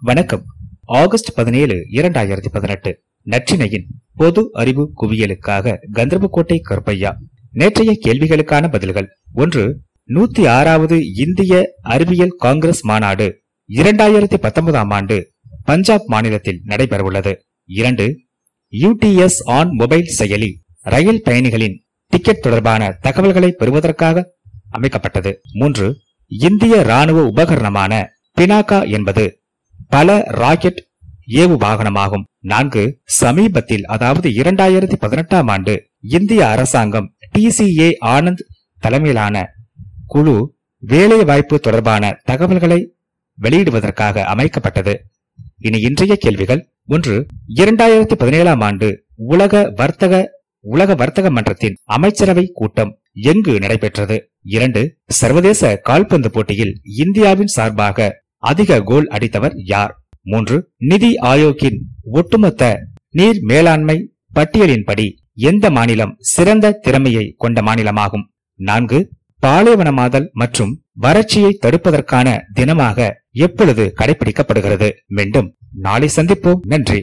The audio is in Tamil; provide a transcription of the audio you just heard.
வணக்கம். ஆகஸ்ட் பதினேழு இரண்டாயிரத்தி பதினெட்டு. நற்றினையின் பொது அறிவு குவியலுக்காக கந்தர்போட்டை கருப்பையா. நேற்றைய கேள்விகளுக்கான பதில்கள். ஒன்று நூத்தி ஆறாவது இந்திய அறிவியல் காங்கிரஸ் மாநாடு இரண்டாயிரத்தி பத்தொன்பதாம் ஆண்டு பஞ்சாப் மாநிலத்தில் நடைபெறவுள்ளது. இரண்டு யூடிஎஸ் ஆன் மொபைல் செயலி ரயில் பயணிகளின் டிக்கெட் தொடர்பான தகவல்களை பெறுவதற்காக அமைக்கப்பட்டது. மூன்று இந்திய ராணுவ உபகரணமான பினாக்கா என்பது பல ராக்கெட் ஏவு வாகனமாகும். நான்கு சமீபத்தில் அதாவது இரண்டாயிரத்தி பதினெட்டாம் ஆண்டு இந்திய அரசாங்கம் டிசிஏ ஆனந்த் தலைமையிலான குழு வேலை வாய்ப்பு தொடர்பான தகவல்களை வெளியிடுவதற்காக அமைக்கப்பட்டது. இனி இன்றைய கேள்விகள் ஒன்று இரண்டாயிரத்தி பதினேழாம் ஆண்டு உலக வர்த்தக உலக வர்த்தக மன்றத்தின் அமைச்சரவை கூட்டம் எங்கு நடைபெற்றது? இரண்டு சர்வதேச கால்பந்து போட்டியில் இந்தியாவின் சார்பாக அதிக கோல் அடித்தவர் யார்? மூன்று நிதி ஆயோக்கின் ஒட்டுமொத்த நீர் மேலாண்மை பட்டியலின்படி எந்த மாநிலம் சிறந்த திறமையை கொண்ட மாநிலமாகும்? நான்கு பாலைவனமாதல் மற்றும் வறட்சியை தடுப்பதற்கான தினமாக எப்பொழுது கடைபிடிக்கப்படுகிறது? மீண்டும் நாளை சந்திப்போம். நன்றி.